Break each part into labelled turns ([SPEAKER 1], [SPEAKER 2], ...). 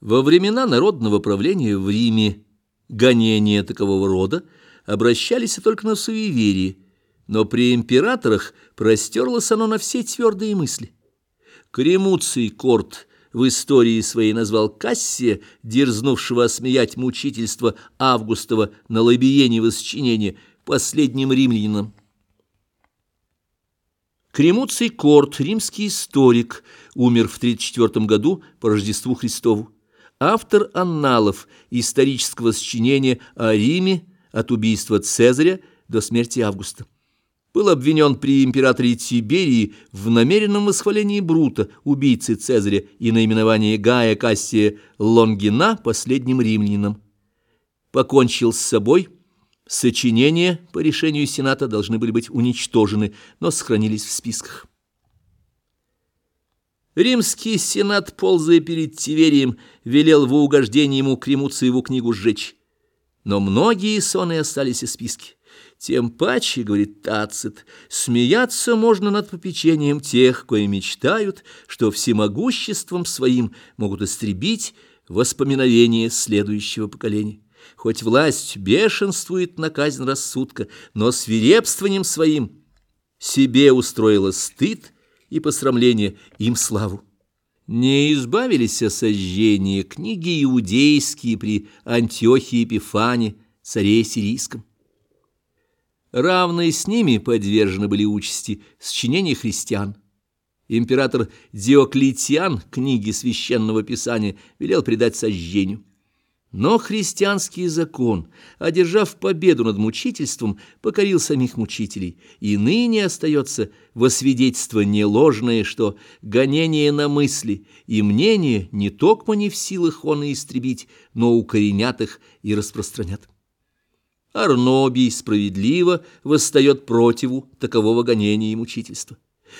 [SPEAKER 1] Во времена народного правления в Риме гонения такового рода обращались только на суеверие, но при императорах простерлось оно на все твердые мысли. Кремуций Корт в истории своей назвал Кассия, дерзнувшего осмеять мучительство Августова на лабиене восчинения, последним римлянином. Кремуций Корт, римский историк, умер в 34 году по Рождеству Христову автор анналов исторического сочинения о Риме от убийства Цезаря до смерти Августа. Был обвинен при императоре Тиберии в намеренном восхвалении Брута, убийцы Цезаря, и наименовании Гая Кассия Лонгина последним римлянином. Покончил с собой. Сочинения по решению Сената должны были быть уничтожены, но сохранились в списках. Римский сенат, ползая перед Тиверием, велел во угождение ему Кремуциеву книгу сжечь. Но многие соны остались из списки. Тем паче, говорит Тацит, смеяться можно над попечением тех, кои мечтают, что всемогуществом своим могут истребить воспоминовения следующего поколения. Хоть власть бешенствует на казнь рассудка, но свирепствованием своим себе устроила стыд и посрамление им славу. Не избавились от сожжения книги иудейские при Антиохии Епифане, царе сирийском. Равные с ними подвержены были участи сочинения христиан. Император Диоклетиан книги священного писания велел предать сожжению. Но христианский закон, одержав победу над мучительством, покорил самих мучителей, и ныне остается во свидетельство не ложное, что гонение на мысли и мнение не только не в силах он и истребить, но укоренят их и распространят. Арнобий справедливо восстает противу такового гонения и мучительства.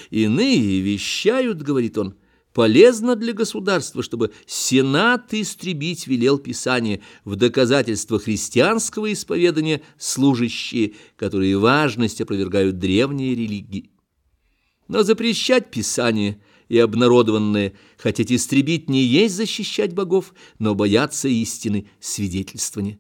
[SPEAKER 1] Иные вещают, говорит он, — полезно для государства, чтобы Сенат истребить велел Писание в доказательство христианского исповедания служащие, которые важность опровергают древние религии. Но запрещать Писание и обнародованное, хотеть истребить не есть защищать богов, но бояться истины свидетельствования.